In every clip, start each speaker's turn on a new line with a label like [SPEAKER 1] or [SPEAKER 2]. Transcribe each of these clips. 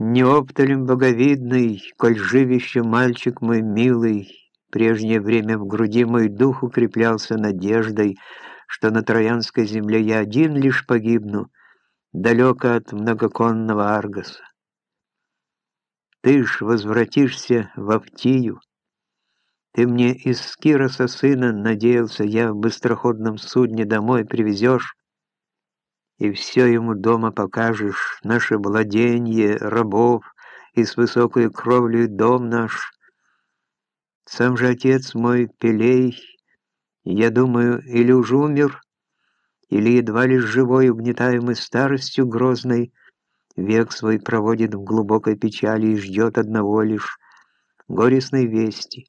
[SPEAKER 1] Неопталем боговидный, коль жив еще мальчик мой милый, Прежнее время в груди мой дух укреплялся надеждой, Что на Троянской земле я один лишь погибну, Далеко от многоконного Аргоса. Ты ж возвратишься в Автию, Ты мне из Скироса сына надеялся, Я в быстроходном судне домой привезешь, и все ему дома покажешь, наше владенье, рабов, и с высокой кровлей дом наш. Сам же отец мой, Пелей, я думаю, или уж умер, или едва лишь живой, угнетаемый старостью грозной, век свой проводит в глубокой печали и ждет одного лишь горестной вести,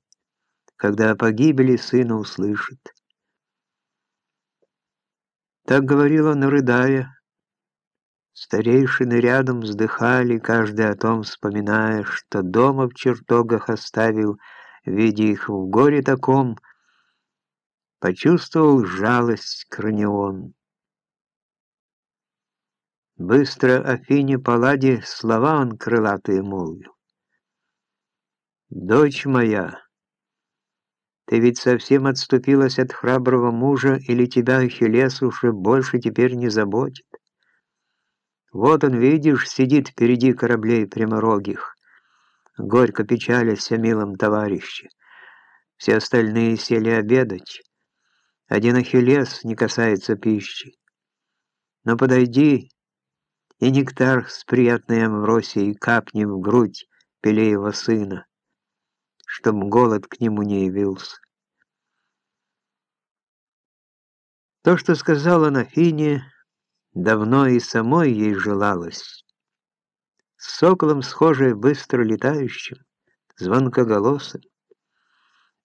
[SPEAKER 1] когда о погибели сына услышит. Так говорил он, рыдая. Старейшины рядом вздыхали, каждый о том вспоминая, что дома в чертогах оставил, видя их в горе таком, почувствовал жалость Кранион. Быстро Афине Палладе слова он крылатые молвил. «Дочь моя!» Ты ведь совсем отступилась от храброго мужа, или тебя Ахиллес уже больше теперь не заботит? Вот он, видишь, сидит впереди кораблей пряморогих, горько печалясь о милом товарище. Все остальные сели обедать. Один Ахиллес не касается пищи. Но подойди, и нектар с приятной амвросией капни в грудь Пелеева сына чтоб голод к нему не явился. То, что сказала Нафине, давно и самой ей желалось. Соколом схожее быстро летающим, звонкоголосым,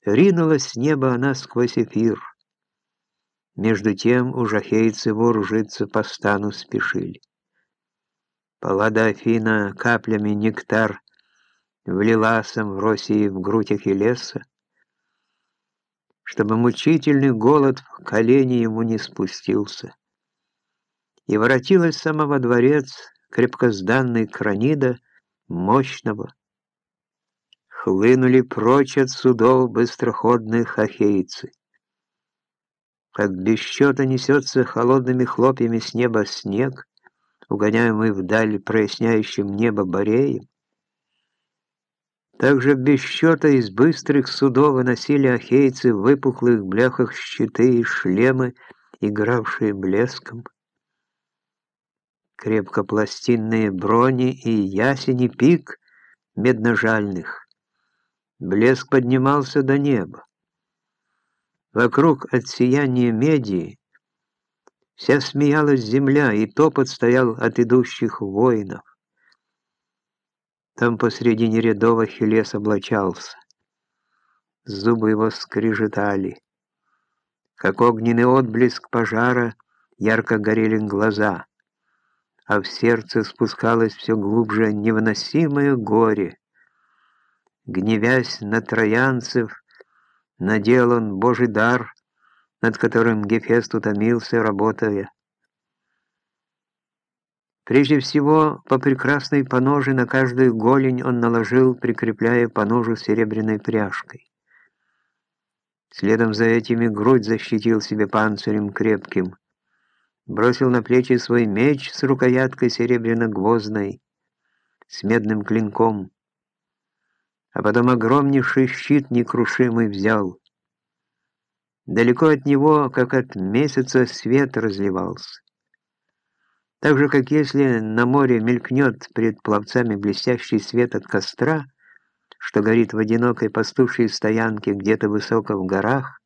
[SPEAKER 1] ринулась с неба она сквозь эфир. Между тем у жахейцы вооружиться по стану спешили. Паллада Афина каплями нектар влила Самвросии в грудь Ахиллеса, чтобы мучительный голод в колени ему не спустился. И воротилась сама во дворец крепкозданный кранида мощного. Хлынули прочь от судов быстроходных ахейцы. Как без счета несется холодными хлопьями с неба снег, угоняемый вдаль проясняющим небо бореем, также без счета из быстрых судов выносили ахейцы в выпуклых бляхах щиты и шлемы, игравшие блеском. Крепкопластинные брони и ясени пик медножальных. Блеск поднимался до неба. Вокруг от сияния меди вся смеялась земля, и топот стоял от идущих воинов. Там посредине рядов Ахиллес облачался. Зубы его скрежетали. Как огненный отблеск пожара, ярко горели глаза, а в сердце спускалось все глубже невыносимое горе. Гневясь на троянцев, надел он Божий дар, над которым Гефест утомился, работая. Прежде всего, по прекрасной поноже на каждую голень он наложил, прикрепляя поножу серебряной пряжкой. Следом за этими грудь защитил себе панцирем крепким, бросил на плечи свой меч с рукояткой серебряно-гвоздной, с медным клинком, а потом огромнейший щит некрушимый взял. Далеко от него, как от месяца, свет разливался. Так же, как если на море мелькнет перед пловцами блестящий свет от костра, что горит в одинокой пастушьей стоянке где-то высоко в горах,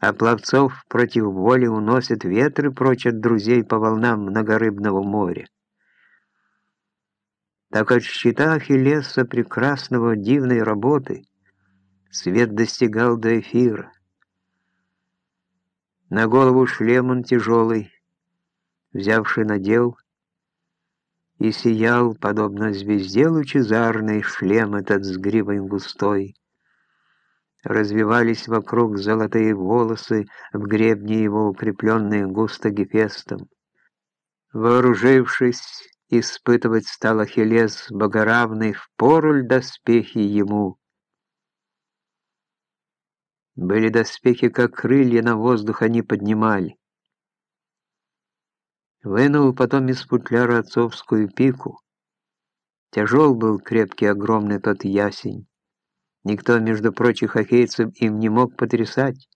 [SPEAKER 1] а пловцов против воли уносят ветры прочь от друзей по волнам многорыбного моря. Так от щита Ахиллеса прекрасного дивной работы свет достигал до эфира. На голову шлем он тяжелый, взявший надел, и сиял, подобно звезде лучезарной, шлем этот с гривой густой. Развивались вокруг золотые волосы, в гребне его укрепленные густо гефестом. Вооружившись, испытывать стал Ахиллес богоравный, в поруль доспехи ему. Были доспехи, как крылья на воздух они поднимали. Вынул потом из футляра отцовскую пику. Тяжел был крепкий, огромный тот ясень. Никто, между прочих ахейцев, им не мог потрясать.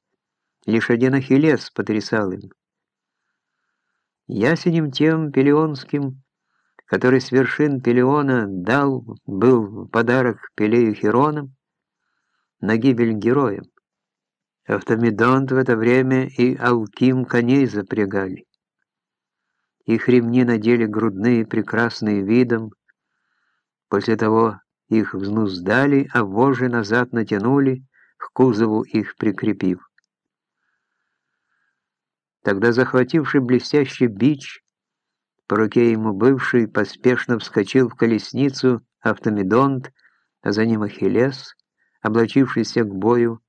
[SPEAKER 1] Лишь один Ахиллес потрясал им. Ясенем тем пелеонским, который с вершин Пелеона дал, был подарок Пелею Хиронам на гибель героям. Автомедонт в это время и Алким коней запрягали. Их ремни надели грудные, прекрасные видом. После того их взнуздали, а вожжи назад натянули, к кузову их прикрепив. Тогда захвативший блестящий бич, по руке ему бывший, поспешно вскочил в колесницу Автомедонт, а за ним Ахиллес, облачившийся к бою,